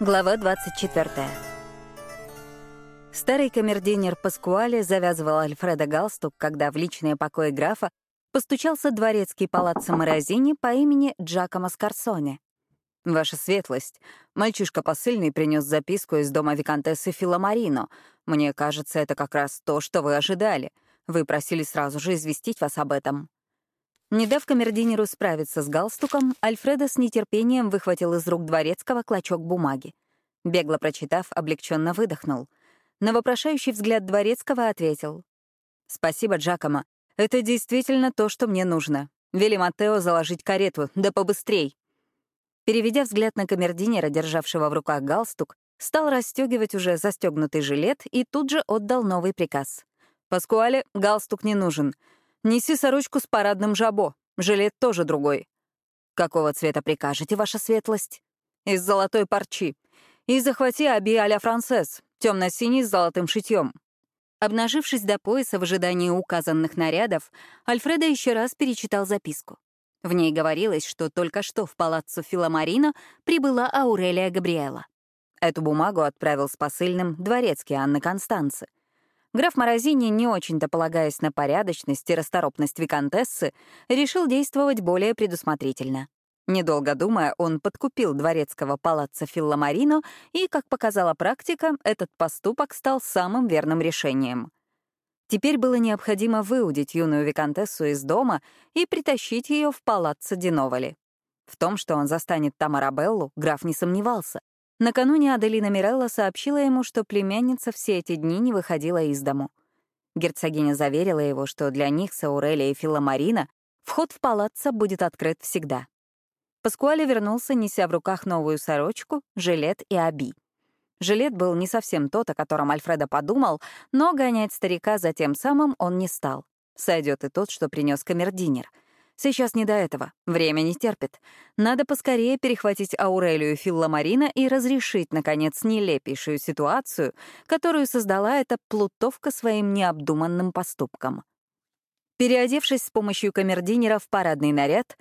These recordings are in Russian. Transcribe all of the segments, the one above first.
Глава 24. Старый камердинер Паскуале завязывал Альфреда галстук, когда в личные покои графа постучался дворецкий палаццо Морозини по имени Джакомо Скарсоне. «Ваша светлость, мальчишка посыльный принес записку из дома виконтессы Филомарино. Мне кажется, это как раз то, что вы ожидали. Вы просили сразу же известить вас об этом». Не дав камердинеру справиться с галстуком, Альфредо с нетерпением выхватил из рук дворецкого клочок бумаги. Бегло прочитав, облегченно выдохнул. На вопрошающий взгляд дворецкого ответил. «Спасибо, Джакомо. Это действительно то, что мне нужно. Вели Матео заложить карету, да побыстрей». Переведя взгляд на камердинера, державшего в руках галстук, стал расстегивать уже застегнутый жилет и тут же отдал новый приказ. «Паскуале, галстук не нужен. Неси сорочку с парадным жабо. Жилет тоже другой. Какого цвета прикажете, ваша светлость? Из золотой парчи. И захвати аби а-ля францез, темно-синий с золотым шитьем. Обнажившись до пояса в ожидании указанных нарядов, Альфредо еще раз перечитал записку. В ней говорилось, что только что в палаццо Филомарино прибыла Аурелия Габриэла. Эту бумагу отправил с посыльным дворецкий Анны Констанцы. Граф Морозини, не очень-то полагаясь на порядочность и расторопность виконтессы, решил действовать более предусмотрительно. Недолго думая, он подкупил дворецкого палаца Филламарино, и, как показала практика, этот поступок стал самым верным решением. Теперь было необходимо выудить юную виконтессу из дома и притащить ее в палаццо Диновали. В том, что он застанет там Арабеллу, граф не сомневался. Накануне Аделина Мирелла сообщила ему, что племянница все эти дни не выходила из дому. Герцогиня заверила его, что для них с и Филомарина вход в палаццо будет открыт всегда. Паскуале вернулся, неся в руках новую сорочку, жилет и оби. Жилет был не совсем тот, о котором Альфредо подумал, но гонять старика за тем самым он не стал. Сойдет и тот, что принес камердинер — Сейчас не до этого. Время не терпит. Надо поскорее перехватить Аурелию Филламарина и разрешить, наконец, нелепейшую ситуацию, которую создала эта плутовка своим необдуманным поступком. Переодевшись с помощью камердинера в парадный наряд,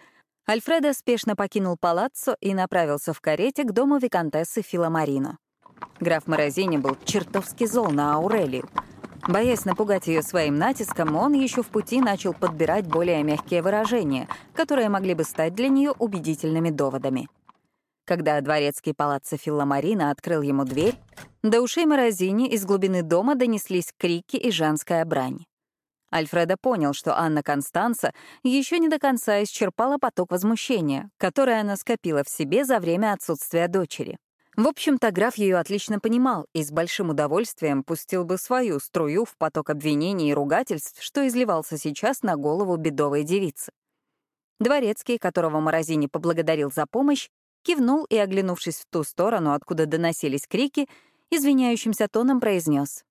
Альфредо спешно покинул палаццо и направился в карете к дому виконтессы Филомарино. Граф Морозини был чертовски зол на Аурелию — Боясь напугать ее своим натиском, он еще в пути начал подбирать более мягкие выражения, которые могли бы стать для нее убедительными доводами. Когда дворецкий палаццо Филламарина открыл ему дверь, до ушей Морозини из глубины дома донеслись крики и женская брань. Альфредо понял, что Анна Констанца еще не до конца исчерпала поток возмущения, который она скопила в себе за время отсутствия дочери. В общем-то, граф ее отлично понимал и с большим удовольствием пустил бы свою струю в поток обвинений и ругательств, что изливался сейчас на голову бедовой девицы. Дворецкий, которого Морозини поблагодарил за помощь, кивнул и, оглянувшись в ту сторону, откуда доносились крики, извиняющимся тоном произнес: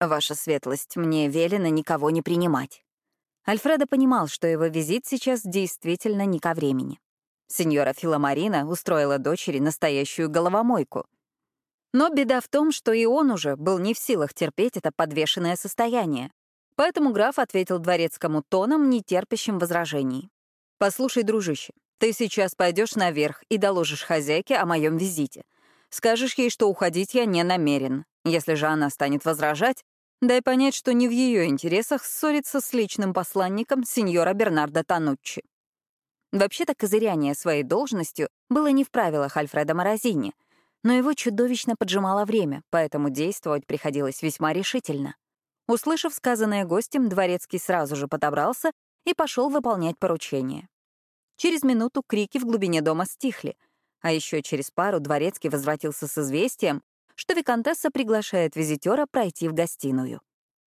«Ваша светлость, мне велено никого не принимать». Альфредо понимал, что его визит сейчас действительно не ко времени. Сеньора Филомарина устроила дочери настоящую головомойку. Но беда в том, что и он уже был не в силах терпеть это подвешенное состояние. Поэтому граф ответил дворецкому тоном, не терпящим возражений. «Послушай, дружище, ты сейчас пойдешь наверх и доложишь хозяйке о моем визите. Скажешь ей, что уходить я не намерен. Если же она станет возражать, дай понять, что не в ее интересах ссориться с личным посланником сеньора Бернардо Тануччи. Вообще-то козыряние своей должностью было не в правилах Альфреда Морозини, но его чудовищно поджимало время, поэтому действовать приходилось весьма решительно. Услышав сказанное гостем, дворецкий сразу же подобрался и пошел выполнять поручение. Через минуту крики в глубине дома стихли, а еще через пару дворецкий возвратился с известием, что виконтесса приглашает визитера пройти в гостиную.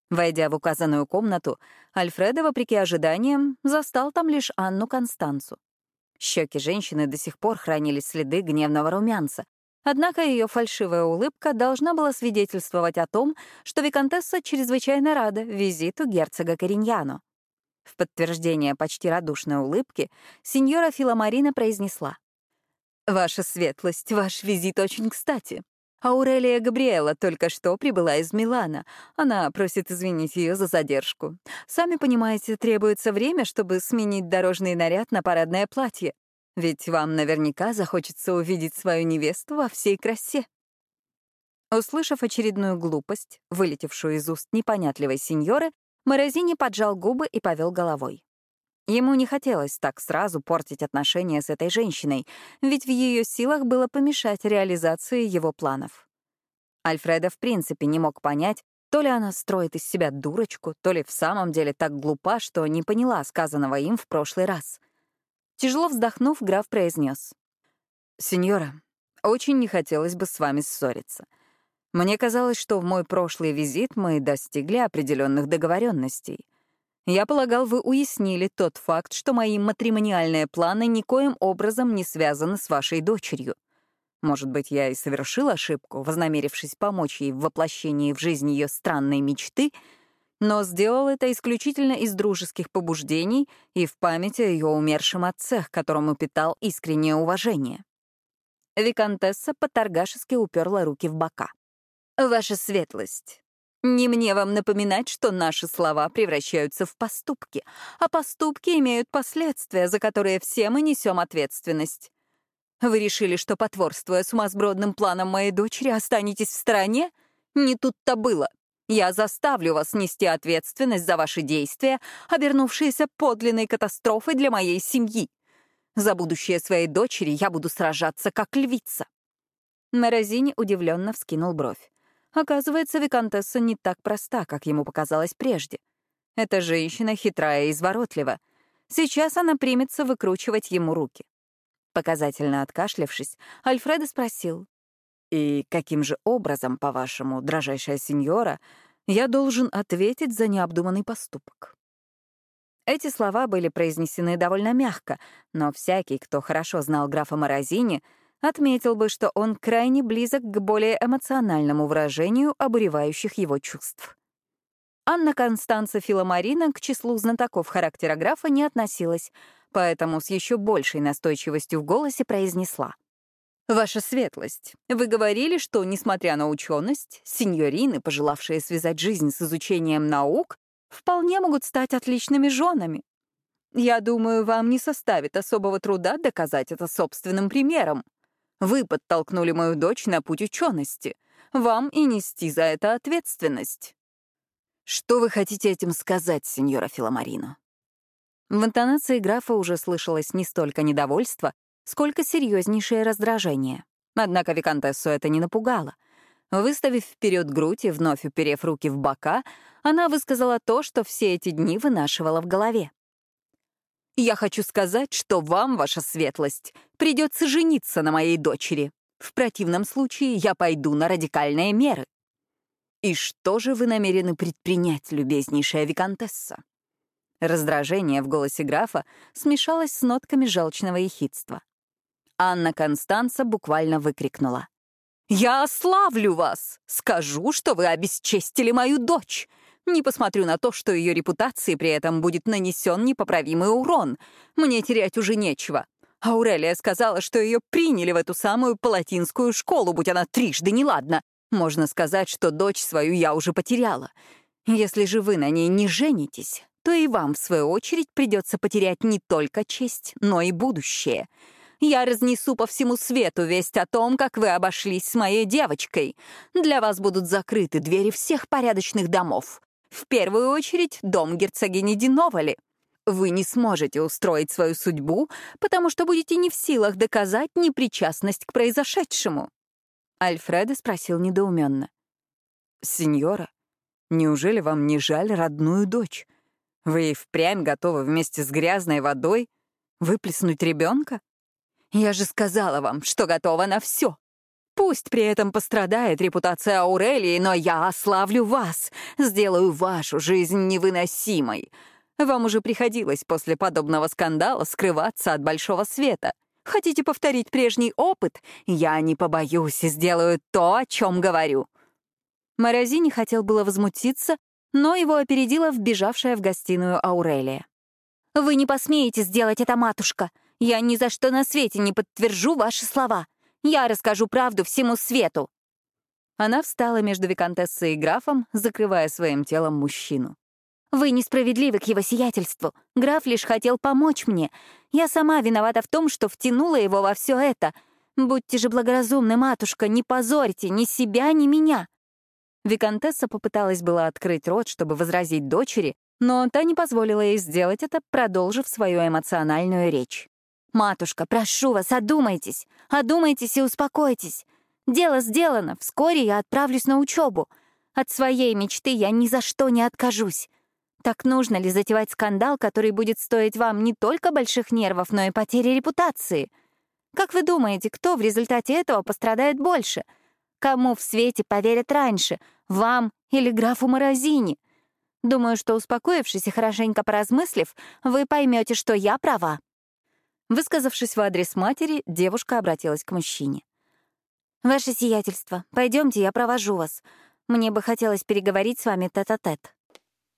Войдя в указанную комнату, Альфредо, вопреки ожиданиям, застал там лишь Анну Констанцу. Щеки женщины до сих пор хранили следы гневного румянца, однако ее фальшивая улыбка должна была свидетельствовать о том, что Викантесса чрезвычайно рада визиту герцога Кориньяно. В подтверждение почти радушной улыбки сеньора Филомарина произнесла. «Ваша светлость, ваш визит очень кстати. Аурелия Габриэла только что прибыла из Милана. Она просит извинить ее за задержку. Сами понимаете, требуется время, чтобы сменить дорожный наряд на парадное платье. Ведь вам наверняка захочется увидеть свою невесту во всей красе. Услышав очередную глупость, вылетевшую из уст непонятливой сеньоры, Морозини поджал губы и повел головой. Ему не хотелось так сразу портить отношения с этой женщиной, ведь в ее силах было помешать реализации его планов. Альфреда в принципе не мог понять, то ли она строит из себя дурочку, то ли в самом деле так глупа, что не поняла сказанного им в прошлый раз. Тяжело вздохнув, граф произнес: «Сеньора, очень не хотелось бы с вами ссориться. Мне казалось, что в мой прошлый визит мы достигли определенных договоренностей. Я полагал, вы уяснили тот факт, что мои матримониальные планы никоим образом не связаны с вашей дочерью. Может быть, я и совершил ошибку, вознамерившись помочь ей в воплощении в жизнь ее странной мечты, но сделал это исключительно из дружеских побуждений и в память о ее умершем отце, к которому питал искреннее уважение. Викантесса поторгашески уперла руки в бока. «Ваша светлость, не мне вам напоминать, что наши слова превращаются в поступки, а поступки имеют последствия, за которые все мы несем ответственность. Вы решили, что, потворствуя сумасбродным планам моей дочери, останетесь в стороне? Не тут-то было. Я заставлю вас нести ответственность за ваши действия, обернувшиеся подлинной катастрофой для моей семьи. За будущее своей дочери я буду сражаться как львица. Морозини удивленно вскинул бровь. Оказывается, Викантесса не так проста, как ему показалось прежде. Эта женщина хитрая и изворотлива. Сейчас она примется выкручивать ему руки. Показательно откашлявшись, Альфредо спросил. «И каким же образом, по-вашему, дрожайшая сеньора, я должен ответить за необдуманный поступок?» Эти слова были произнесены довольно мягко, но всякий, кто хорошо знал графа Морозини, отметил бы, что он крайне близок к более эмоциональному выражению обуревающих его чувств. Анна Констанца Филомарина к числу знатоков характера графа не относилась, поэтому с еще большей настойчивостью в голосе произнесла. «Ваша светлость, вы говорили, что, несмотря на ученость, сеньорины, пожелавшие связать жизнь с изучением наук, вполне могут стать отличными женами. Я думаю, вам не составит особого труда доказать это собственным примером. Вы подтолкнули мою дочь на путь учености. Вам и нести за это ответственность. Что вы хотите этим сказать, сеньора Филомарино? В интонации графа уже слышалось не столько недовольство, сколько серьезнейшее раздражение. Однако Викантессу это не напугало. Выставив вперед грудь и вновь уперев руки в бока, она высказала то, что все эти дни вынашивала в голове. Я хочу сказать, что вам, ваша светлость, придется жениться на моей дочери. В противном случае я пойду на радикальные меры. И что же вы намерены предпринять, любезнейшая виконтесса? Раздражение в голосе графа смешалось с нотками желчного ехидства. Анна Констанца буквально выкрикнула. «Я ославлю вас! Скажу, что вы обесчестили мою дочь! Не посмотрю на то, что ее репутации при этом будет нанесен непоправимый урон. Мне терять уже нечего. Аурелия сказала, что ее приняли в эту самую палатинскую школу, будь она трижды неладна. Можно сказать, что дочь свою я уже потеряла. Если же вы на ней не женитесь, то и вам, в свою очередь, придется потерять не только честь, но и будущее. Я разнесу по всему свету весть о том, как вы обошлись с моей девочкой. Для вас будут закрыты двери всех порядочных домов. В первую очередь, дом герцогини Диновали. Вы не сможете устроить свою судьбу, потому что будете не в силах доказать непричастность к произошедшему. Альфредо спросил недоуменно. «Сеньора, неужели вам не жаль родную дочь? Вы и впрямь готовы вместе с грязной водой выплеснуть ребенка? Я же сказала вам, что готова на все. Пусть при этом пострадает репутация Аурелии, но я ославлю вас, сделаю вашу жизнь невыносимой. Вам уже приходилось после подобного скандала скрываться от большого света. Хотите повторить прежний опыт? Я не побоюсь и сделаю то, о чем говорю». Морозини хотел было возмутиться, но его опередила вбежавшая в гостиную Аурелия. «Вы не посмеете сделать это, матушка. Я ни за что на свете не подтвержу ваши слова. Я расскажу правду всему свету!» Она встала между виконтессой и графом, закрывая своим телом мужчину. Вы несправедливы к его сиятельству. Граф лишь хотел помочь мне. Я сама виновата в том, что втянула его во все это. Будьте же благоразумны, матушка, не позорьте ни себя, ни меня. Викантесса попыталась было открыть рот, чтобы возразить дочери, но та не позволила ей сделать это, продолжив свою эмоциональную речь. «Матушка, прошу вас, одумайтесь, одумайтесь и успокойтесь. Дело сделано, вскоре я отправлюсь на учебу. От своей мечты я ни за что не откажусь. Так нужно ли затевать скандал, который будет стоить вам не только больших нервов, но и потери репутации? Как вы думаете, кто в результате этого пострадает больше? Кому в свете поверят раньше, вам или графу Морозини? Думаю, что успокоившись и хорошенько поразмыслив, вы поймете, что я права. Высказавшись в адрес матери, девушка обратилась к мужчине. «Ваше сиятельство, пойдемте, я провожу вас. Мне бы хотелось переговорить с вами тет-а-тет». -тет.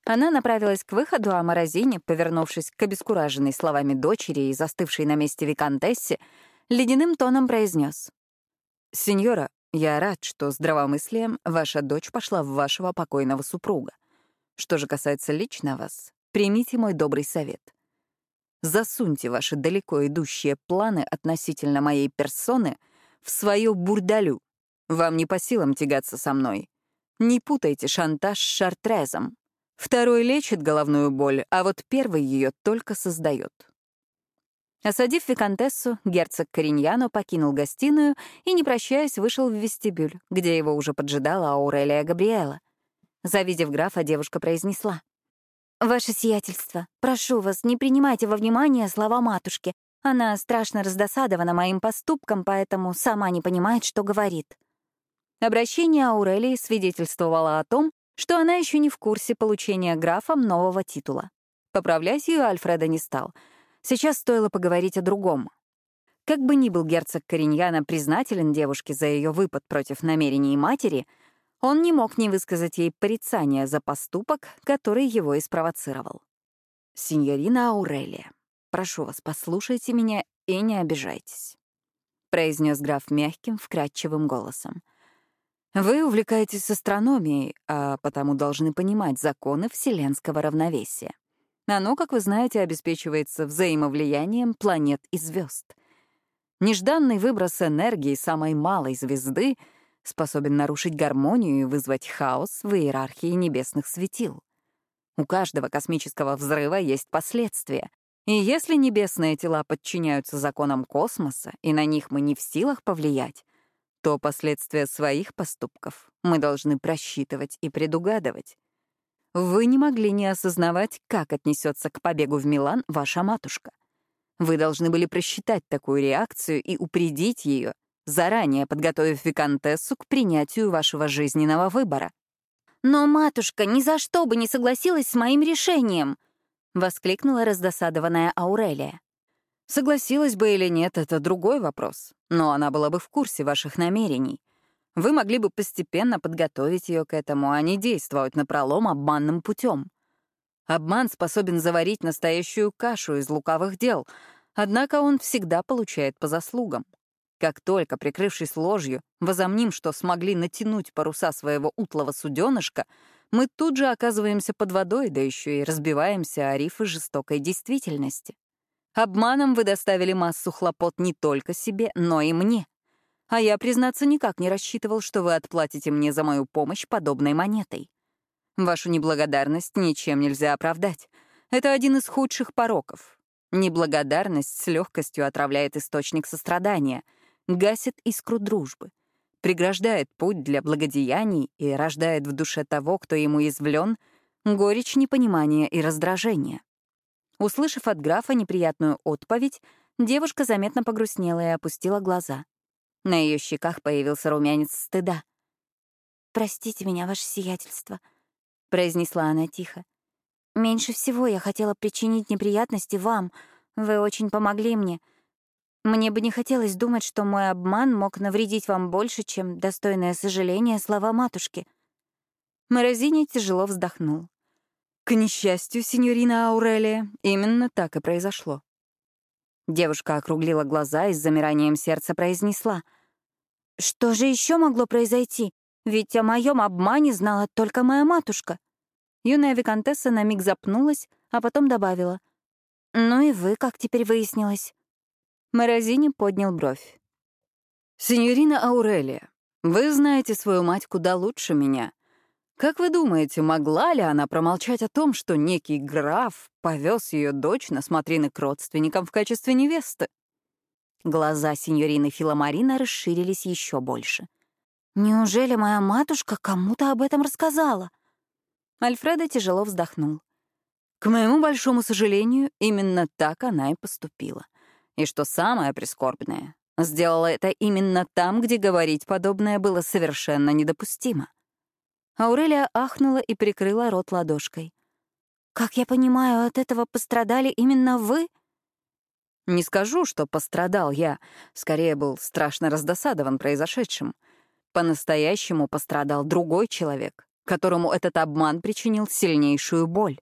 Она направилась к выходу, а Морозине, повернувшись к обескураженной словами дочери и застывшей на месте виконтессе, ледяным тоном произнес: «Сеньора, я рад, что здравомыслием ваша дочь пошла в вашего покойного супруга. Что же касается лично вас, примите мой добрый совет — засуньте ваши далеко идущие планы относительно моей персоны в свою бурдалю. Вам не по силам тягаться со мной. Не путайте шантаж с шартрезом. Второй лечит головную боль, а вот первый ее только создает. Осадив виконтессу, герцог Кориньяно покинул гостиную и, не прощаясь, вышел в вестибюль, где его уже поджидала Аурелия Габриэла. Завидев графа, девушка произнесла. «Ваше сиятельство, прошу вас, не принимайте во внимание слова матушки. Она страшно раздосадована моим поступком, поэтому сама не понимает, что говорит». Обращение Аурелии свидетельствовало о том, что она еще не в курсе получения графом нового титула. Поправлять ее Альфреда не стал. Сейчас стоило поговорить о другом. Как бы ни был герцог Кориньяна признателен девушке за ее выпад против намерений матери — он не мог не высказать ей порицания за поступок, который его и спровоцировал. «Синьорина Аурелия, прошу вас, послушайте меня и не обижайтесь», — произнес граф мягким, вкрадчивым голосом. «Вы увлекаетесь астрономией, а потому должны понимать законы вселенского равновесия. Оно, как вы знаете, обеспечивается взаимовлиянием планет и звезд. Нежданный выброс энергии самой малой звезды — способен нарушить гармонию и вызвать хаос в иерархии небесных светил. У каждого космического взрыва есть последствия. И если небесные тела подчиняются законам космоса, и на них мы не в силах повлиять, то последствия своих поступков мы должны просчитывать и предугадывать. Вы не могли не осознавать, как отнесется к побегу в Милан ваша матушка. Вы должны были просчитать такую реакцию и упредить ее, заранее подготовив виконтессу к принятию вашего жизненного выбора. «Но матушка ни за что бы не согласилась с моим решением!» — воскликнула раздосадованная Аурелия. «Согласилась бы или нет, это другой вопрос, но она была бы в курсе ваших намерений. Вы могли бы постепенно подготовить ее к этому, а не действовать напролом обманным путем. Обман способен заварить настоящую кашу из лукавых дел, однако он всегда получает по заслугам. Как только, прикрывшись ложью, возомним, что смогли натянуть паруса своего утлого суденышка, мы тут же оказываемся под водой, да еще и разбиваемся о рифы жестокой действительности. Обманом вы доставили массу хлопот не только себе, но и мне. А я, признаться, никак не рассчитывал, что вы отплатите мне за мою помощь подобной монетой. Вашу неблагодарность ничем нельзя оправдать. Это один из худших пороков. Неблагодарность с легкостью отравляет источник сострадания — гасит искру дружбы, преграждает путь для благодеяний и рождает в душе того, кто ему извлен, горечь непонимания и раздражения. Услышав от графа неприятную отповедь, девушка заметно погрустнела и опустила глаза. На ее щеках появился румянец стыда. «Простите меня, ваше сиятельство», — произнесла она тихо. «Меньше всего я хотела причинить неприятности вам. Вы очень помогли мне. Мне бы не хотелось думать, что мой обман мог навредить вам больше, чем достойное сожаление слова матушки. Морозини тяжело вздохнул. К несчастью, сеньорина Аурелия, именно так и произошло. Девушка округлила глаза и с замиранием сердца произнесла. «Что же еще могло произойти? Ведь о моем обмане знала только моя матушка». Юная виконтесса на миг запнулась, а потом добавила. «Ну и вы, как теперь выяснилось?» Морозини поднял бровь. «Синьорина Аурелия, вы знаете свою мать куда лучше меня. Как вы думаете, могла ли она промолчать о том, что некий граф повез ее дочь на смотрины к родственникам в качестве невесты?» Глаза синьорины Филомарина расширились еще больше. «Неужели моя матушка кому-то об этом рассказала?» Альфредо тяжело вздохнул. К моему большому сожалению, именно так она и поступила. И что самое прискорбное, сделала это именно там, где говорить подобное было совершенно недопустимо. Аурелия ахнула и прикрыла рот ладошкой. «Как я понимаю, от этого пострадали именно вы?» Не скажу, что пострадал я, скорее был страшно раздосадован произошедшим. По-настоящему пострадал другой человек, которому этот обман причинил сильнейшую боль.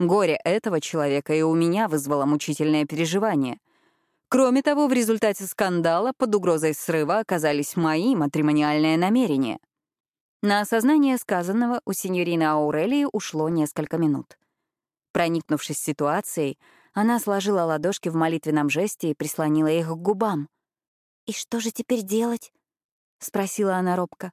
Горе этого человека и у меня вызвало мучительное переживание. Кроме того, в результате скандала под угрозой срыва оказались мои матримониальные намерения. На осознание сказанного у сеньорины Аурелии ушло несколько минут. Проникнувшись ситуацией, она сложила ладошки в молитвенном жесте и прислонила их к губам. «И что же теперь делать?» — спросила она робко.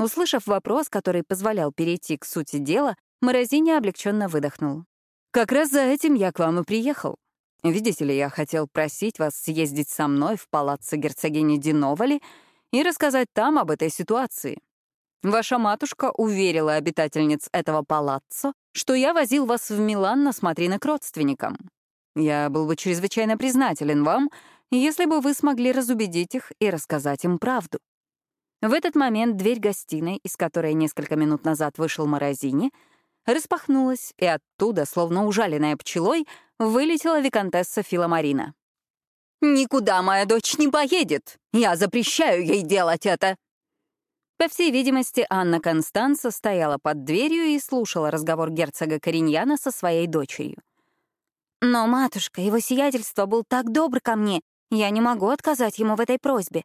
Услышав вопрос, который позволял перейти к сути дела, Морозини облегченно выдохнул. «Как раз за этим я к вам и приехал. Видите ли, я хотел просить вас съездить со мной в палаццо герцогини Диновали и рассказать там об этой ситуации. Ваша матушка уверила обитательниц этого палаццо, что я возил вас в Милан на смотрины к родственникам. Я был бы чрезвычайно признателен вам, если бы вы смогли разубедить их и рассказать им правду. В этот момент дверь гостиной, из которой несколько минут назад вышел Морозини, распахнулась, и оттуда, словно ужаленная пчелой, вылетела виконтесса Филомарина. «Никуда моя дочь не поедет! Я запрещаю ей делать это!» По всей видимости, Анна Констанца стояла под дверью и слушала разговор герцога Кориньяна со своей дочерью. «Но, матушка, его сиятельство был так добр ко мне, я не могу отказать ему в этой просьбе»,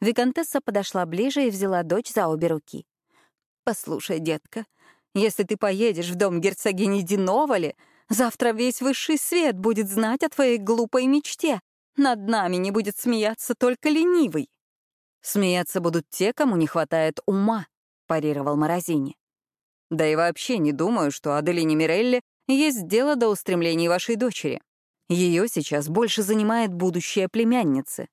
Викантесса подошла ближе и взяла дочь за обе руки. «Послушай, детка, если ты поедешь в дом герцогини Диновали, завтра весь высший свет будет знать о твоей глупой мечте. Над нами не будет смеяться только ленивый». «Смеяться будут те, кому не хватает ума», — парировал Морозини. «Да и вообще не думаю, что Аделине Мирелли есть дело до устремлений вашей дочери. Ее сейчас больше занимает будущее племянницы.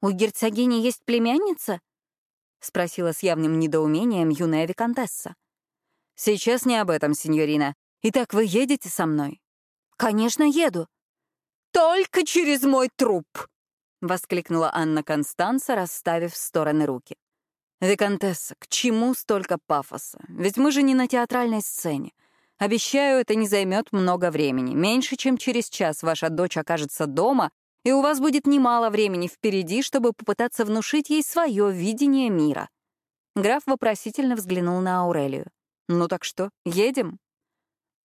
«У герцогини есть племянница?» — спросила с явным недоумением юная виконтесса. «Сейчас не об этом, сеньорина. Итак, вы едете со мной?» «Конечно, еду». «Только через мой труп!» — воскликнула Анна Констанца, расставив в стороны руки. «Виконтесса, к чему столько пафоса? Ведь мы же не на театральной сцене. Обещаю, это не займет много времени. Меньше чем через час ваша дочь окажется дома, и у вас будет немало времени впереди, чтобы попытаться внушить ей свое видение мира». Граф вопросительно взглянул на Аурелию. «Ну так что, едем?»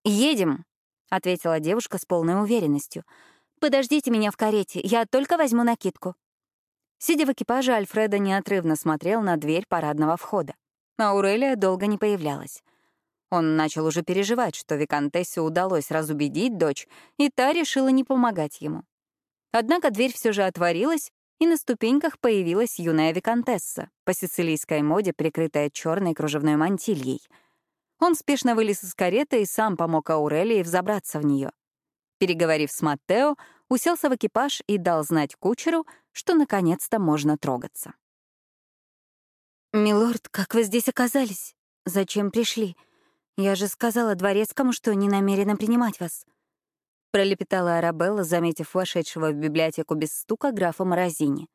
«Едем», — ответила девушка с полной уверенностью. «Подождите меня в карете, я только возьму накидку». Сидя в экипаже, Альфреда неотрывно смотрел на дверь парадного входа. Аурелия долго не появлялась. Он начал уже переживать, что Викантессе удалось разубедить дочь, и та решила не помогать ему. Однако дверь все же отворилась, и на ступеньках появилась юная виконтесса, по сицилийской моде прикрытая черной кружевной мантильей. Он спешно вылез из кареты и сам помог Аурелии взобраться в нее. Переговорив с Маттео, уселся в экипаж и дал знать кучеру, что наконец-то можно трогаться. «Милорд, как вы здесь оказались? Зачем пришли? Я же сказала дворецкому, что не намерена принимать вас», — пролепетала Арабелла, заметив вошедшего в библиотеку без стука графа Морозини.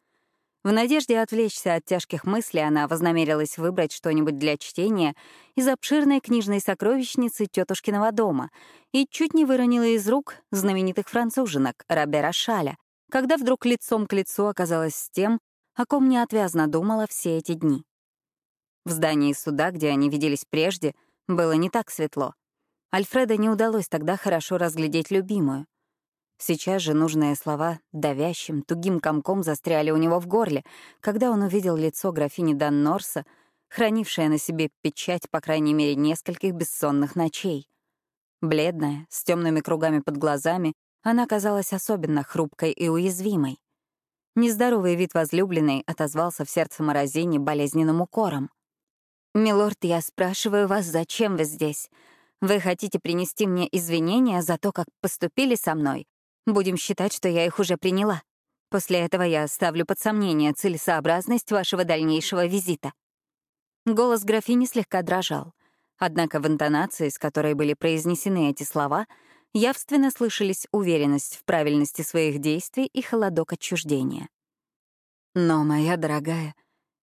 В надежде отвлечься от тяжких мыслей она вознамерилась выбрать что-нибудь для чтения из обширной книжной сокровищницы тетушкиного дома и чуть не выронила из рук знаменитых француженок Робера Шаля, когда вдруг лицом к лицу оказалась с тем, о ком неотвязно думала все эти дни. В здании суда, где они виделись прежде, было не так светло. Альфреда не удалось тогда хорошо разглядеть любимую. Сейчас же нужные слова давящим, тугим комком застряли у него в горле, когда он увидел лицо графини Дан Норса, хранившая на себе печать, по крайней мере, нескольких бессонных ночей. Бледная, с темными кругами под глазами, она казалась особенно хрупкой и уязвимой. Нездоровый вид возлюбленной отозвался в сердце Морозини болезненным укором. «Милорд, я спрашиваю вас, зачем вы здесь? Вы хотите принести мне извинения за то, как поступили со мной? Будем считать, что я их уже приняла. После этого я ставлю под сомнение целесообразность вашего дальнейшего визита». Голос графини слегка дрожал. Однако в интонации, с которой были произнесены эти слова, явственно слышались уверенность в правильности своих действий и холодок отчуждения. «Но, моя дорогая,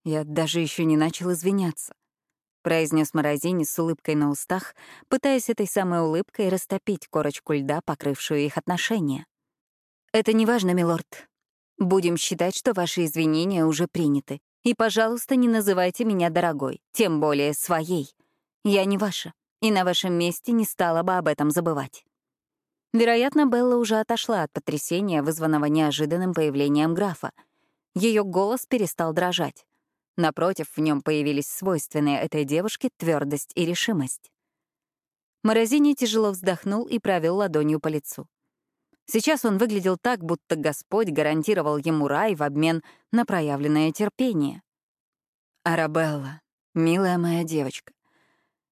я даже еще не начал извиняться», — произнес Морозини с улыбкой на устах, пытаясь этой самой улыбкой растопить корочку льда, покрывшую их отношения. «Это не важно, милорд. Будем считать, что ваши извинения уже приняты. И, пожалуйста, не называйте меня дорогой, тем более своей. Я не ваша, и на вашем месте не стала бы об этом забывать. Вероятно, Белла уже отошла от потрясения, вызванного неожиданным появлением графа. Ее голос перестал дрожать. Напротив, в нем появились свойственные этой девушке твердость и решимость. Морозини тяжело вздохнул и провел ладонью по лицу. Сейчас он выглядел так, будто Господь гарантировал ему рай в обмен на проявленное терпение. «Арабелла, милая моя девочка,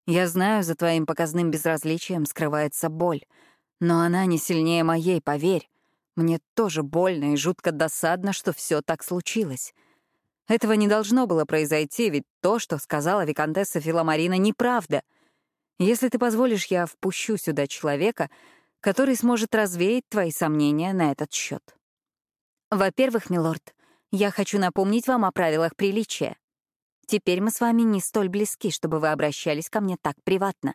я знаю, за твоим показным безразличием скрывается боль, но она не сильнее моей, поверь. Мне тоже больно и жутко досадно, что все так случилось. Этого не должно было произойти, ведь то, что сказала виконтесса Филомарина, неправда. Если ты позволишь, я впущу сюда человека, который сможет развеять твои сомнения на этот счет. Во-первых, милорд, я хочу напомнить вам о правилах приличия. Теперь мы с вами не столь близки, чтобы вы обращались ко мне так приватно.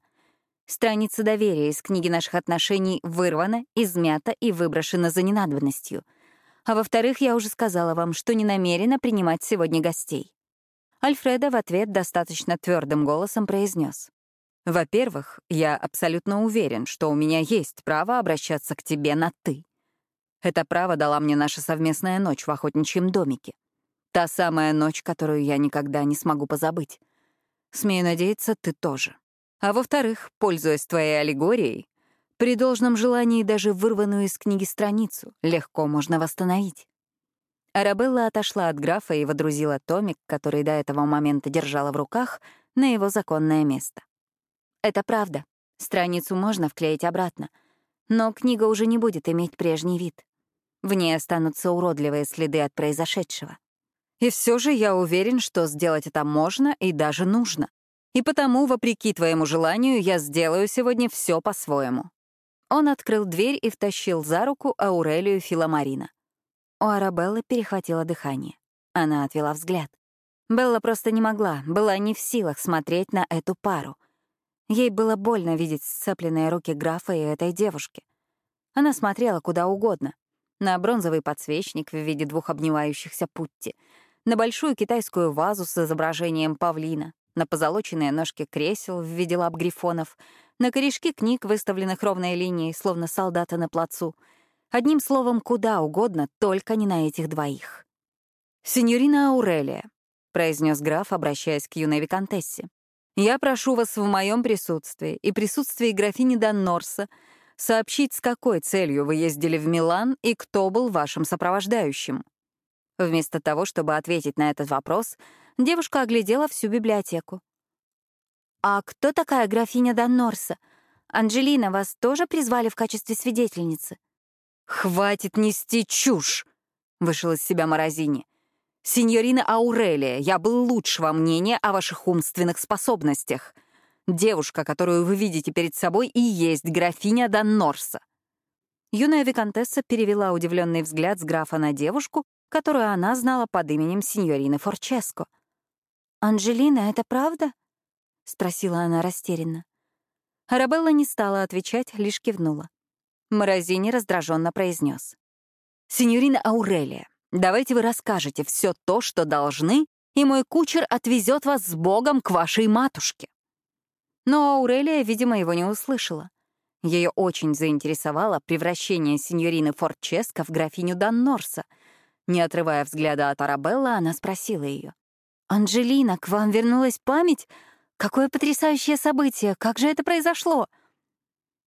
Страница доверия из книги наших отношений вырвана, измята и выброшена за ненадобностью. А во-вторых, я уже сказала вам, что не намерена принимать сегодня гостей. Альфреда в ответ достаточно твердым голосом произнес. «Во-первых, я абсолютно уверен, что у меня есть право обращаться к тебе на «ты». Это право дала мне наша совместная ночь в охотничьем домике. Та самая ночь, которую я никогда не смогу позабыть. Смею надеяться, ты тоже. А во-вторых, пользуясь твоей аллегорией, при должном желании даже вырванную из книги страницу легко можно восстановить. Арабелла отошла от графа и водрузила томик, который до этого момента держала в руках, на его законное место. Это правда. Страницу можно вклеить обратно. Но книга уже не будет иметь прежний вид. В ней останутся уродливые следы от произошедшего. И все же я уверен, что сделать это можно и даже нужно. И потому, вопреки твоему желанию, я сделаю сегодня все по-своему». Он открыл дверь и втащил за руку Аурелию Филомарина. У Арабеллы перехватило дыхание. Она отвела взгляд. Белла просто не могла, была не в силах смотреть на эту пару. Ей было больно видеть сцепленные руки графа и этой девушки. Она смотрела куда угодно. На бронзовый подсвечник в виде двух обнимающихся путти — на большую китайскую вазу с изображением павлина, на позолоченные ножки кресел в виде лап грифонов, на корешки книг, выставленных ровной линией, словно солдаты на плацу. Одним словом, куда угодно, только не на этих двоих. «Синьорина Аурелия», — произнес граф, обращаясь к юной виконтессе, «я прошу вас в моем присутствии и присутствии графини Даннорса сообщить, с какой целью вы ездили в Милан и кто был вашим сопровождающим». Вместо того, чтобы ответить на этот вопрос, девушка оглядела всю библиотеку. «А кто такая графиня Даннорса? Анджелина, вас тоже призвали в качестве свидетельницы?» «Хватит нести чушь!» — вышел из себя Морозини. «Синьорина Аурелия, я был лучшего мнения о ваших умственных способностях. Девушка, которую вы видите перед собой, и есть графиня Даннорса». Юная виконтесса перевела удивленный взгляд с графа на девушку, которую она знала под именем сеньорины Форческо. «Анжелина, это правда?» — спросила она растерянно. Арабелла не стала отвечать, лишь кивнула. Морозини раздраженно произнес: «Синьорина Аурелия, давайте вы расскажете все то, что должны, и мой кучер отвезет вас с Богом к вашей матушке». Но Аурелия, видимо, его не услышала. Ее очень заинтересовало превращение сеньорины Форческо в графиню Даннорса — не отрывая взгляда от Арабелла, она спросила ее. «Анджелина, к вам вернулась память? Какое потрясающее событие! Как же это произошло?»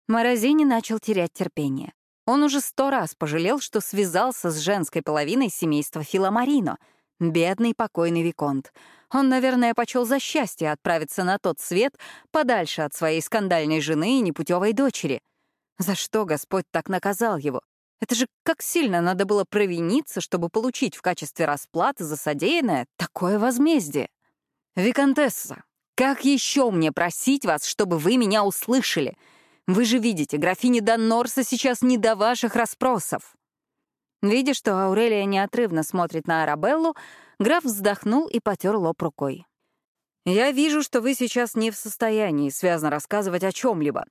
Морозини начал терять терпение. Он уже сто раз пожалел, что связался с женской половиной семейства Филомарино. Бедный покойный Виконт. Он, наверное, почел за счастье отправиться на тот свет подальше от своей скандальной жены и непутевой дочери. За что Господь так наказал его? Это же как сильно надо было провиниться, чтобы получить в качестве расплаты за содеянное такое возмездие. Викантесса, как еще мне просить вас, чтобы вы меня услышали? Вы же видите, графине Даннорса сейчас не до ваших расспросов. Видя, что Аурелия неотрывно смотрит на Арабеллу, граф вздохнул и потер лоб рукой. «Я вижу, что вы сейчас не в состоянии связно рассказывать о чем-либо.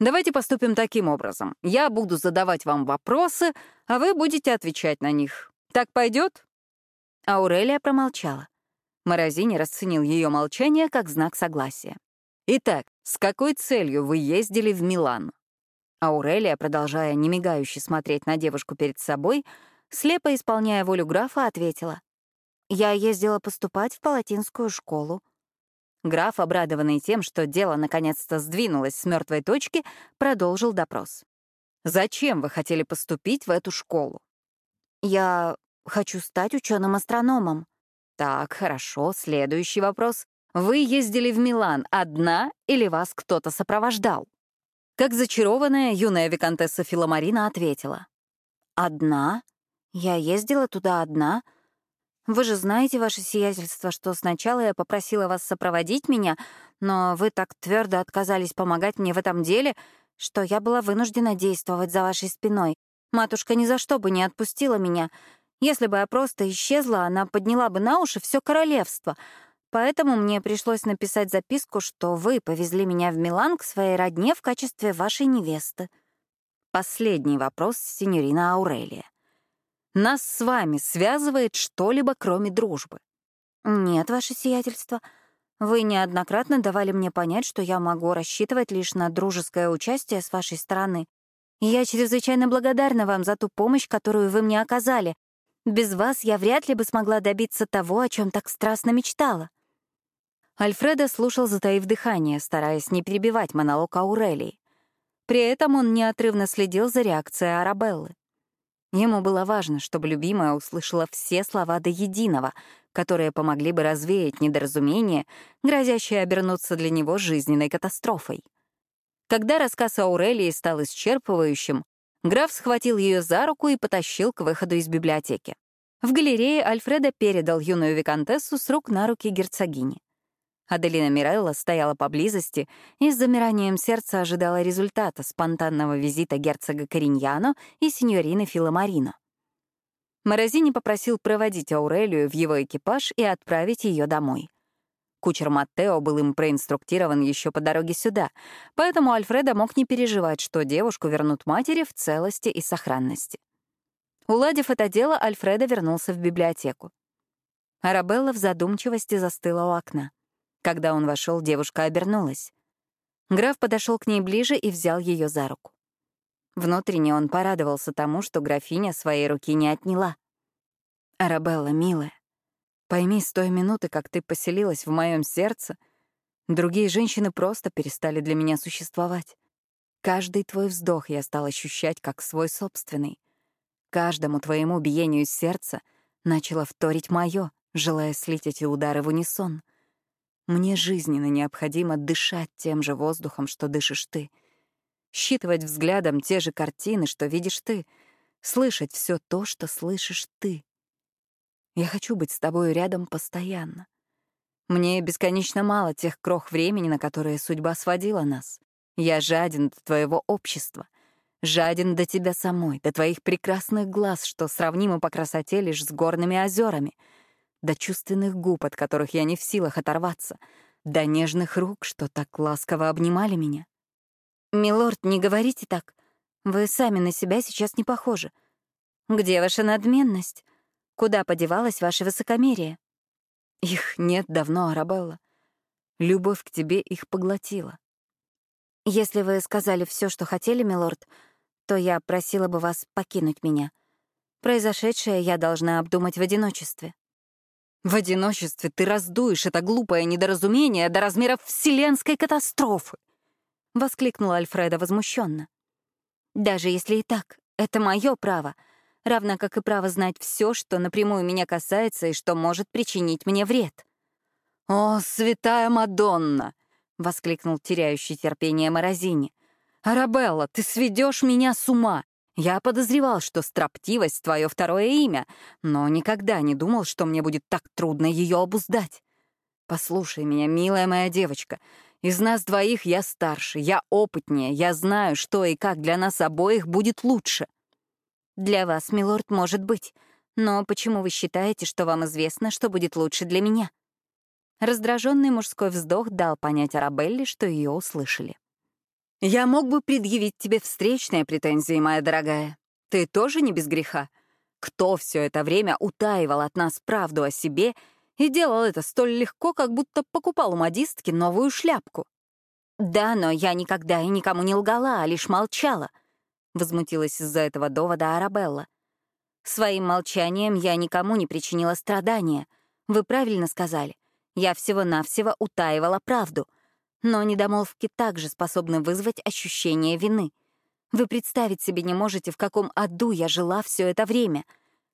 Давайте поступим таким образом. Я буду задавать вам вопросы, а вы будете отвечать на них. Так пойдет? Аурелия промолчала. Морозини расценил ее молчание как знак согласия. «Итак, с какой целью вы ездили в Милан?» Аурелия, продолжая немигающе смотреть на девушку перед собой, слепо исполняя волю графа, ответила. «Я ездила поступать в палатинскую школу. Граф, обрадованный тем, что дело наконец-то сдвинулось с мертвой точки, продолжил допрос. «Зачем вы хотели поступить в эту школу?» «Я хочу стать ученым-астрономом». «Так, хорошо. Следующий вопрос. Вы ездили в Милан одна или вас кто-то сопровождал?» Как зачарованная, юная виконтесса Филомарина ответила. «Одна? Я ездила туда одна. Вы же знаете, ваше сиятельство, что сначала я попросила вас сопроводить меня, но вы так твердо отказались помогать мне в этом деле, что я была вынуждена действовать за вашей спиной. Матушка ни за что бы не отпустила меня. Если бы я просто исчезла, она подняла бы на уши все королевство. Поэтому мне пришлось написать записку, что вы повезли меня в Милан к своей родне в качестве вашей невесты. Последний вопрос, синьорина Аурелия. Нас с вами связывает что-либо, кроме дружбы. Нет, ваше сиятельство. Вы неоднократно давали мне понять, что я могу рассчитывать лишь на дружеское участие с вашей стороны. Я чрезвычайно благодарна вам за ту помощь, которую вы мне оказали. Без вас я вряд ли бы смогла добиться того, о чем так страстно мечтала. Альфредо слушал, затаив дыхание, стараясь не перебивать монолог Аурелии. При этом он неотрывно следил за реакцией Арабеллы. Ему было важно, чтобы любимая услышала все слова до единого, которые помогли бы развеять недоразумение, грозящее обернуться для него жизненной катастрофой. Когда рассказ Аурелии стал исчерпывающим, граф схватил ее за руку и потащил к выходу из библиотеки. В галерее Альфреда передал юную виконтессу с рук на руки герцогини. Аделина Мирелла стояла поблизости и с замиранием сердца ожидала результата спонтанного визита герцога Кориньяно и сеньорины Филомарино. Морозини попросил проводить Аурелию в его экипаж и отправить ее домой. Кучер Маттео был им проинструктирован еще по дороге сюда, поэтому Альфреда мог не переживать, что девушку вернут матери в целости и сохранности. Уладив это дело, Альфреда вернулся в библиотеку. Арабелла в задумчивости застыла у окна. Когда он вошел, девушка обернулась. Граф подошел к ней ближе и взял ее за руку. Внутренне он порадовался тому, что графиня своей руки не отняла. «Арабелла, милая, пойми, с той минуты, как ты поселилась в моем сердце, другие женщины просто перестали для меня существовать. Каждый твой вздох я стал ощущать как свой собственный. Каждому твоему биению сердца начало вторить мое, желая слить эти удары в унисон. Мне жизненно необходимо дышать тем же воздухом, что дышишь ты. Считывать взглядом те же картины, что видишь ты. Слышать все то, что слышишь ты. Я хочу быть с тобой рядом постоянно. Мне бесконечно мало тех крох времени, на которые судьба сводила нас. Я жаден до твоего общества, жаден до тебя самой, до твоих прекрасных глаз, что сравнимы по красоте лишь с горными озерами — до чувственных губ, от которых я не в силах оторваться, до нежных рук, что так ласково обнимали меня. «Милорд, не говорите так. Вы сами на себя сейчас не похожи. Где ваша надменность? Куда подевалось ваше высокомерие?» «Их нет давно, Арабелла. Любовь к тебе их поглотила». «Если вы сказали все, что хотели, милорд, то я просила бы вас покинуть меня. Произошедшее я должна обдумать в одиночестве». В одиночестве ты раздуешь это глупое недоразумение до размеров вселенской катастрофы!» — воскликнула Альфреда возмущенно. «Даже если и так, это мое право, равно как и право знать все, что напрямую меня касается и что может причинить мне вред». «О, святая Мадонна!» — воскликнул теряющий терпение Морозини. «Арабелла, ты сведешь меня с ума! Я подозревал, что строптивость — твое второе имя, но никогда не думал, что мне будет так трудно ее обуздать. Послушай меня, милая моя девочка, из нас двоих я старше, я опытнее, я знаю, что и как для нас обоих будет лучше. Для вас, милорд, может быть. Но почему вы считаете, что вам известно, что будет лучше для меня? Раздраженный мужской вздох дал понять Арабелле, что ее услышали. Я мог бы предъявить тебе встречные претензии, моя дорогая. Ты тоже не без греха. Кто все это время утаивал от нас правду о себе и делал это столь легко, как будто покупал у модистки новую шляпку? Да, но я никогда и никому не лгала, а лишь молчала. Возмутилась из-за этого довода Арабелла. Своим молчанием я никому не причинила страдания. Вы правильно сказали. Я всего-навсего утаивала правду — но недомолвки также способны вызвать ощущение вины. Вы представить себе не можете, в каком аду я жила все это время.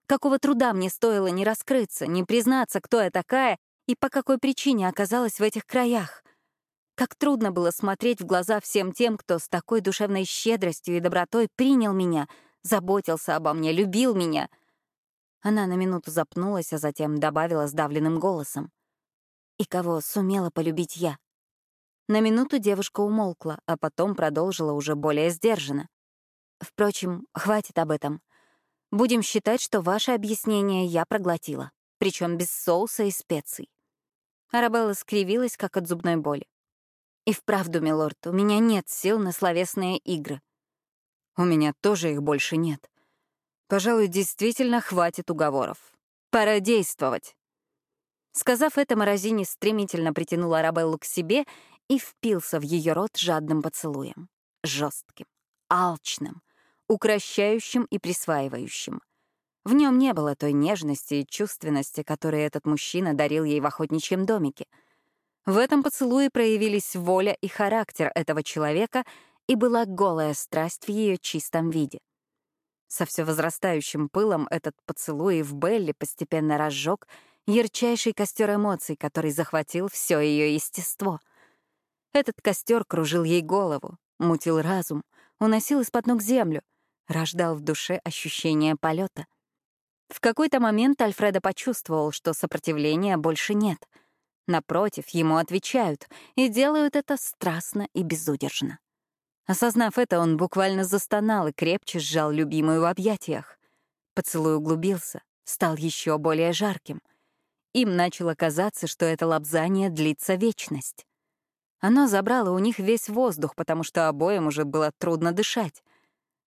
Какого труда мне стоило не раскрыться, не признаться, кто я такая и по какой причине оказалась в этих краях. Как трудно было смотреть в глаза всем тем, кто с такой душевной щедростью и добротой принял меня, заботился обо мне, любил меня. Она на минуту запнулась, а затем добавила сдавленным голосом. И кого сумела полюбить я? На минуту девушка умолкла, а потом продолжила уже более сдержанно. Впрочем, хватит об этом. Будем считать, что ваше объяснение я проглотила, причем без соуса и специй. Арабелла скривилась, как от зубной боли. И вправду, милорд, у меня нет сил на словесные игры. У меня тоже их больше нет. Пожалуй, действительно хватит уговоров. Пора действовать. Сказав это, Морозини стремительно притянула Арабеллу к себе и впился в ее рот жадным поцелуем. Жестким, алчным, укращающим и присваивающим. В нем не было той нежности и чувственности, которые этот мужчина дарил ей в охотничьем домике. В этом поцелуе проявились воля и характер этого человека, и была голая страсть в ее чистом виде. Со все возрастающим пылом этот поцелуй в Белли постепенно разжег ярчайший костер эмоций, который захватил все ее естество — этот костер кружил ей голову, мутил разум, уносил из-под ног землю, рождал в душе ощущение полета. В какой-то момент Альфредо почувствовал, что сопротивления больше нет. Напротив, ему отвечают, и делают это страстно и безудержно. Осознав это, он буквально застонал и крепче сжал любимую в объятиях. Поцелуй углубился, стал еще более жарким. Им начало казаться, что это лапзание длится вечность. Оно забрало у них весь воздух, потому что обоим уже было трудно дышать.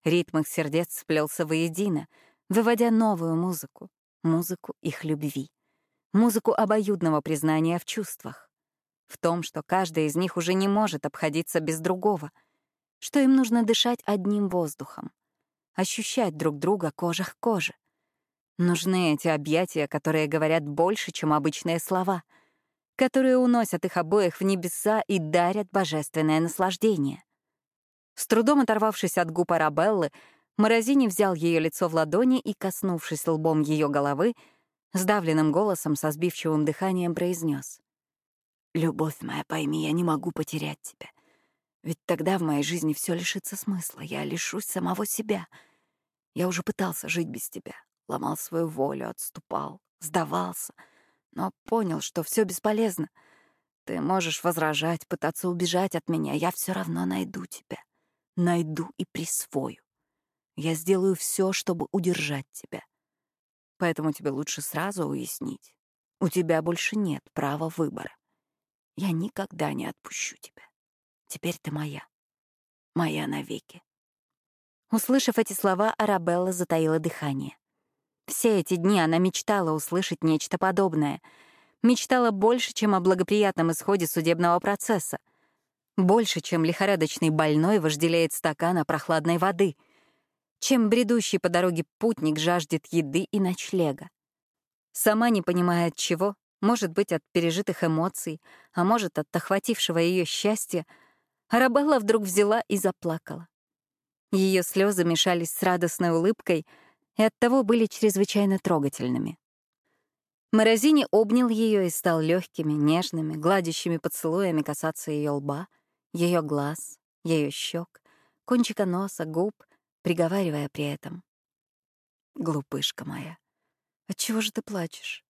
Ритм их сердец сплелся воедино, выводя новую музыку, музыку их любви, музыку обоюдного признания в чувствах, в том, что каждый из них уже не может обходиться без другого, что им нужно дышать одним воздухом, ощущать друг друга кожа к коже. Нужны эти объятия, которые говорят больше, чем обычные слова — которые уносят их обоих в небеса и дарят божественное наслаждение. С трудом оторвавшись от губ Арабеллы, Морозини взял ее лицо в ладони и, коснувшись лбом ее головы, сдавленным голосом со сбивчивым дыханием произнес: «Любовь моя, пойми, я не могу потерять тебя. Ведь тогда в моей жизни все лишится смысла, я лишусь самого себя. Я уже пытался жить без тебя, ломал свою волю, отступал, сдавался — но понял, что все бесполезно. Ты можешь возражать, пытаться убежать от меня, я все равно найду тебя. Найду и присвою. Я сделаю все, чтобы удержать тебя. Поэтому тебе лучше сразу уяснить. У тебя больше нет права выбора. Я никогда не отпущу тебя. Теперь ты моя. Моя навеки. Услышав эти слова, Арабелла затаила дыхание. Все эти дни она мечтала услышать нечто подобное. Мечтала больше, чем о благоприятном исходе судебного процесса. Больше, чем лихорадочный больной вожделеет стакана прохладной воды. Чем бредущий по дороге путник жаждет еды и ночлега. Сама не понимая от чего, может быть, от пережитых эмоций, а может, от охватившего ее счастья, Арабелла вдруг взяла и заплакала. Ее слезы мешались с радостной улыбкой и оттого были чрезвычайно трогательными. Морозини обнял ее и стал легкими, нежными, гладящими поцелуями касаться ее лба, ее глаз, ее щек, кончика носа, губ, приговаривая при этом. «Глупышка моя, отчего же ты плачешь?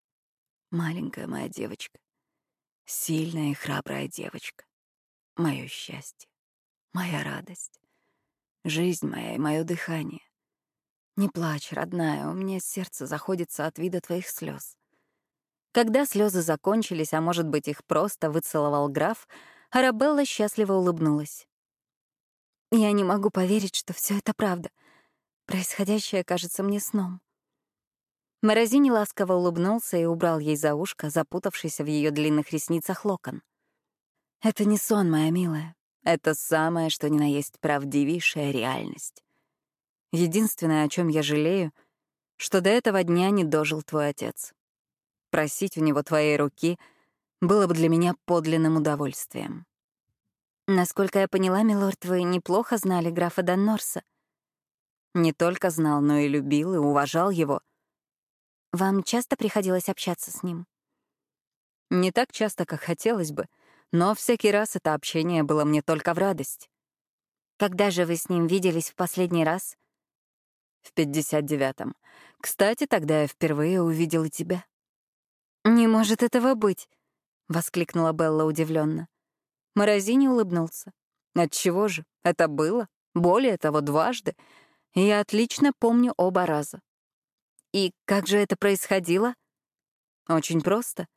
Маленькая моя девочка, сильная и храбрая девочка, мое счастье, моя радость, жизнь моя и мое дыхание. Не плачь, родная, у меня сердце заходится от вида твоих слез. Когда слезы закончились, а может быть, их просто выцеловал граф, Арабелла счастливо улыбнулась. Я не могу поверить, что все это правда. Происходящее кажется мне сном. Морозини ласково улыбнулся и убрал ей за ушко запутавшийся в ее длинных ресницах локон. «Это не сон, моя милая. Это самое, что ни на есть правдивейшая реальность. Единственное, о чем я жалею, что до этого дня не дожил твой отец. Просить у него твоей руки было бы для меня подлинным удовольствием. Насколько я поняла, милорд, вы неплохо знали графа Даннорса. Не только знал, но и любил и уважал его. Вам часто приходилось общаться с ним? Не так часто, как хотелось бы, но всякий раз это общение было мне только в радость. Когда же вы с ним виделись в последний раз? В 59-м. Кстати, тогда я впервые увидела тебя. «Не может этого быть!» — воскликнула Белла удивленно. Морозини улыбнулся. Отчего же? Это было. Более того, дважды. Я отлично помню оба раза. И как же это происходило? Очень просто.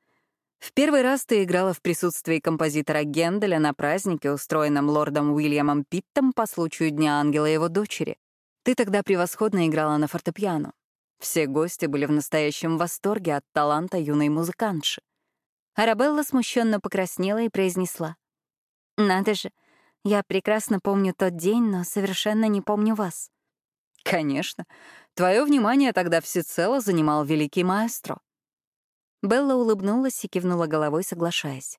В первый раз ты играла в присутствии композитора Генделя на празднике, устроенном лордом Уильямом Питтом по случаю Дня Ангела и его дочери. Ты тогда превосходно играла на фортепиано. Все гости были в настоящем восторге от таланта юной музыкантши. Арабелла смущенно покраснела и произнесла. Надо же, я прекрасно помню тот день, но совершенно не помню вас. Конечно. Твое внимание тогда всецело занимал великий маэстро. Белла улыбнулась и кивнула головой, соглашаясь.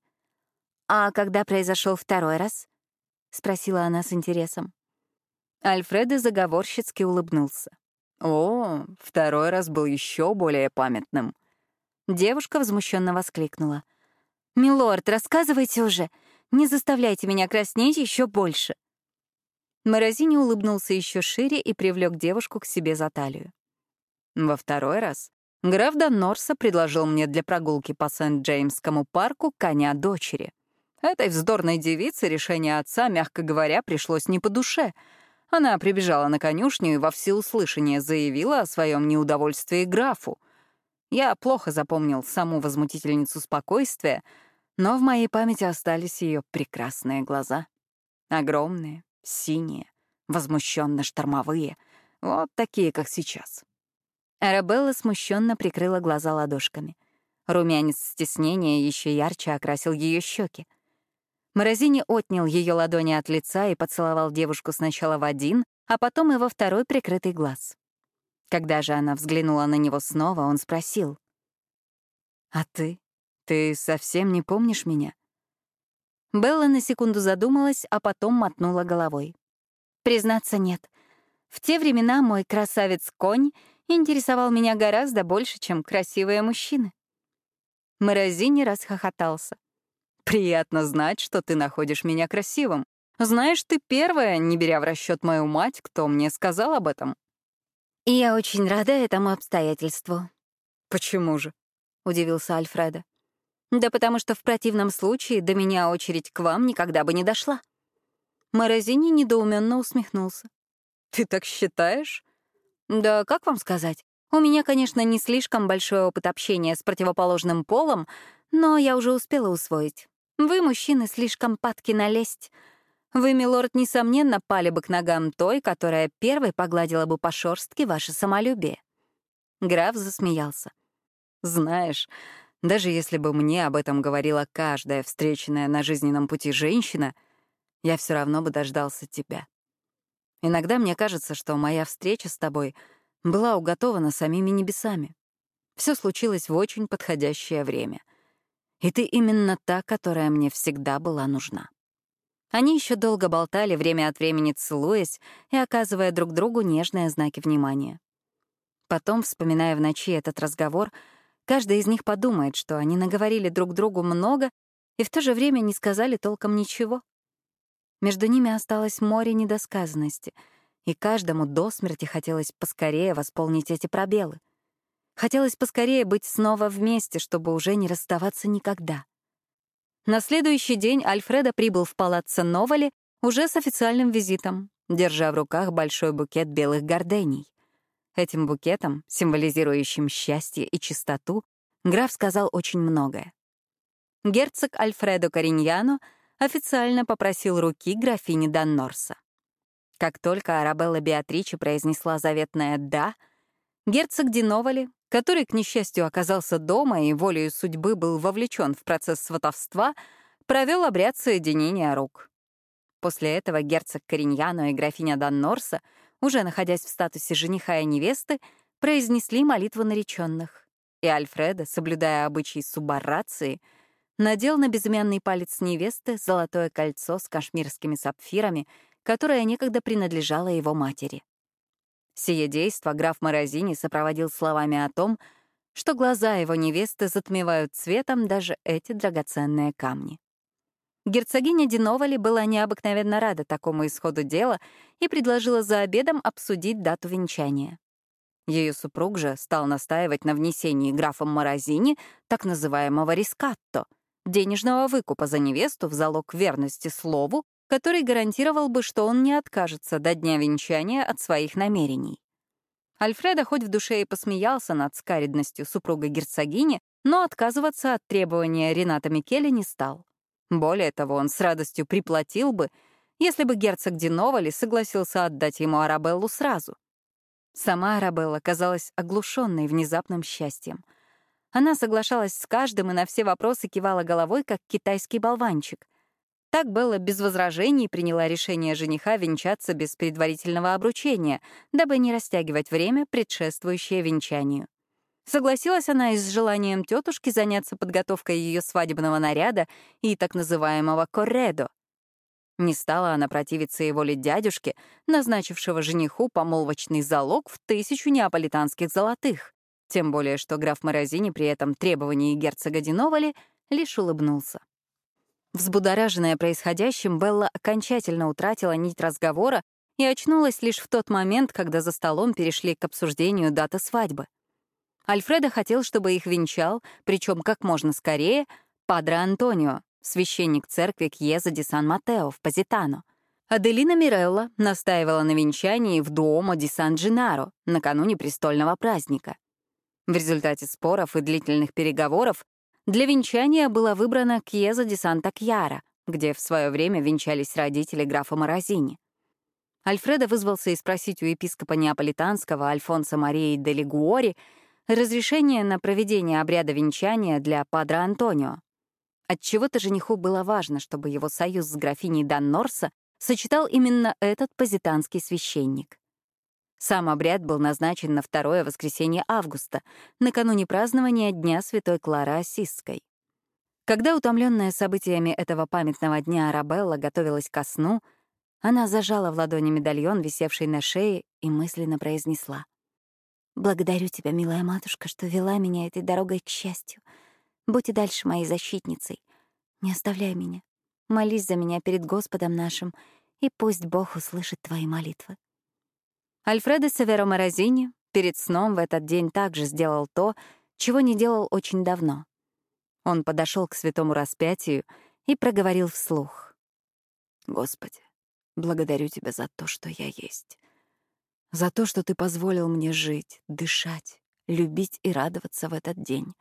«А когда произошел второй раз?» — спросила она с интересом. Альфредо заговорщицки улыбнулся. «О, второй раз был еще более памятным». Девушка возмущенно воскликнула. «Милорд, рассказывайте уже. Не заставляйте меня краснеть еще больше. Морозини улыбнулся еще шире и привлек девушку к себе за талию. Во второй раз граф Даннорса предложил мне для прогулки по Сент-Джеймскому парку коня дочери. Этой вздорной девице решение отца, мягко говоря, пришлось не по душе. Она прибежала на конюшню и во всеуслышание заявила о своем неудовольствии графу. Я плохо запомнил саму возмутительницу спокойствия, но в моей памяти остались ее прекрасные глаза. Огромные, синие, возмущенно штормовые, вот такие, как сейчас. Арабелла смущенно прикрыла глаза ладошками. Румянец стеснения еще ярче окрасил ее щеки. Морозини отнял ее ладони от лица и поцеловал девушку сначала в один, а потом и во второй прикрытый глаз. Когда же она взглянула на него снова, он спросил. «А ты?» «Ты совсем не помнишь меня?» Белла на секунду задумалась, а потом мотнула головой. «Признаться, нет. В те времена мой красавец-конь интересовал меня гораздо больше, чем красивые мужчины». Морозини расхохотался. «Приятно знать, что ты находишь меня красивым. Знаешь, ты первая, не беря в расчет мою мать, кто мне сказал об этом». «Я очень рада этому обстоятельству». «Почему же?» — удивился Альфреда. Да потому что в противном случае до меня очередь к вам никогда бы не дошла. Морозини недоуменно усмехнулся. Ты так считаешь? Да как вам сказать? У меня, конечно, не слишком большой опыт общения с противоположным полом, но я уже успела усвоить. Вы, мужчины, слишком падки на лесть. Вы, милорд, несомненно, пали бы к ногам той, которая первой погладила бы по шорстке ваше самолюбие. Граф засмеялся. Знаешь, даже если бы мне об этом говорила каждая встреченная на жизненном пути женщина, я все равно бы дождался тебя. Иногда мне кажется, что моя встреча с тобой была уготована самими небесами. Все случилось в очень подходящее время. И ты именно та, которая мне всегда была нужна. Они еще долго болтали, время от времени целуясь и оказывая друг другу нежные знаки внимания. Потом, вспоминая в ночи этот разговор, каждый из них подумает, что они наговорили друг другу много и в то же время не сказали толком ничего. Между ними осталось море недосказанности, и каждому до смерти хотелось поскорее восполнить эти пробелы. Хотелось поскорее быть снова вместе, чтобы уже не расставаться никогда. На следующий день Альфреда прибыл в палаццо Новали уже с официальным визитом, держа в руках большой букет белых гордений. Этим букетом, символизирующим счастье и чистоту, граф сказал очень многое. Герцог Альфредо Кориньяно официально попросил руки графини Даннорса. Как только Арабелла Беатриче произнесла заветное «да», герцог Диновали который, к несчастью, оказался дома и волею судьбы был вовлечен в процесс сватовства, провел обряд соединения рук. После этого герцог Кориньяно и графиня Даннорса, уже находясь в статусе жениха и невесты, произнесли молитву нареченных. И Альфреда, соблюдая обычаи субаррации, надел на безымянный палец невесты золотое кольцо с кашмирскими сапфирами, которое некогда принадлежало его матери. Сие действо граф Морозини сопроводил словами о том, что глаза его невесты затмевают цветом даже эти драгоценные камни. Герцогиня Диновали была необыкновенно рада такому исходу дела и предложила за обедом обсудить дату венчания. Ее супруг же стал настаивать на внесении графом Морозини так называемого рискатто — денежного выкупа за невесту в залог верности слову который гарантировал бы, что он не откажется до дня венчания от своих намерений. Альфреда хоть в душе и посмеялся над скаридностью супруга герцогини, но отказываться от требования Рената Микеле не стал. Более того, он с радостью приплатил бы, если бы герцог Диновали согласился отдать ему Арабеллу сразу. Сама Арабелла казалась оглушенной внезапным счастьем. Она соглашалась с каждым и на все вопросы кивала головой, как китайский болванчик — так Белла без возражений приняла решение жениха венчаться без предварительного обручения, дабы не растягивать время, предшествующее венчанию. Согласилась она и с желанием тетушки заняться подготовкой ее свадебного наряда и так называемого корредо. Не стала она противиться его ли дядюшке, назначившего жениху помолвочный залог в тысячу неаполитанских золотых. Тем более, что граф Морозини при этом требовании герцога Диновали лишь улыбнулся. Взбудораженная происходящим, Белла окончательно утратила нить разговора и очнулась лишь в тот момент, когда за столом перешли к обсуждению даты свадьбы. Альфредо хотел, чтобы их венчал, причем как можно скорее, Падре Антонио, священник церкви Кьеза ди Сан-Матео в Позитано. Аделина Мирелла настаивала на венчании в Дуомо ди Сан-Джинаро накануне престольного праздника. В результате споров и длительных переговоров для венчания была выбрана Кьеза ди Санта-Кьяра, где в свое время венчались родители графа Морозини. Альфредо вызвался и спросить у епископа Неаполитанского Альфонса Марии де Лигуори разрешение на проведение обряда венчания для падра Антонио. Отчего-то жениху было важно, чтобы его союз с графиней Дан Норса сочетал именно этот позитанский священник. Сам обряд был назначен на второе воскресенье августа, накануне празднования Дня Святой Клары Осисской. Когда, утомленная событиями этого памятного дня, Арабелла готовилась ко сну, она зажала в ладони медальон, висевший на шее, и мысленно произнесла. «Благодарю тебя, милая матушка, что вела меня этой дорогой к счастью. Будь и дальше моей защитницей. Не оставляй меня. Молись за меня перед Господом нашим, и пусть Бог услышит твои молитвы». Альфредо Северо Морозини перед сном в этот день также сделал то, чего не делал очень давно. Он подошел к святому распятию и проговорил вслух. «Господи, благодарю Тебя за то, что я есть. За то, что Ты позволил мне жить, дышать, любить и радоваться в этот день.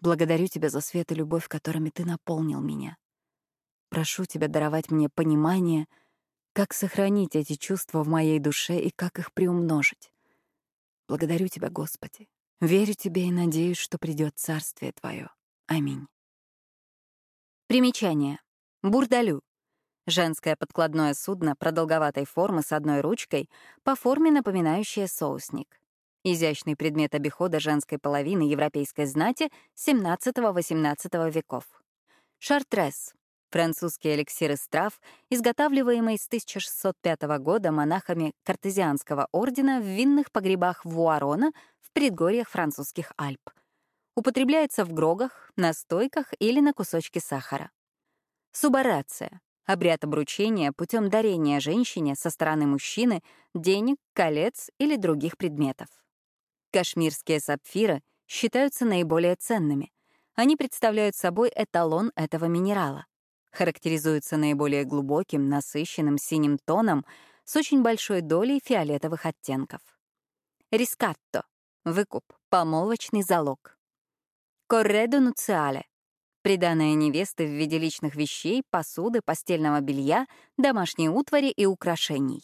Благодарю Тебя за свет и любовь, которыми Ты наполнил меня. Прошу Тебя даровать мне понимание — как сохранить эти чувства в моей душе и как их приумножить? Благодарю Тебя, Господи. Верю Тебе и надеюсь, что придет Царствие Твое. Аминь. Примечание. Бурдалю. Женское подкладное судно продолговатой формы с одной ручкой, по форме напоминающее соусник. изящный предмет обихода женской половины европейской знати XVII-XVIII веков. Шартрес — французский эликсир из трав, изготавливаемый с 1605 года монахами Картезианского ордена в винных погребах Вуарона в предгорьях французских Альп. Употребляется в грогах, настойках или на кусочки сахара. Субарация — обряд обручения путем дарения женщине со стороны мужчины денег, колец или других предметов. Кашмирские сапфиры считаются наиболее ценными. Они представляют собой эталон этого минерала. Характеризуются наиболее глубоким, насыщенным синим тоном с очень большой долей фиолетовых оттенков. Рискатто — выкуп, помолвочный залог. Корредо нуциале — приданное невесты в виде личных вещей, посуды, постельного белья, домашней утвари и украшений.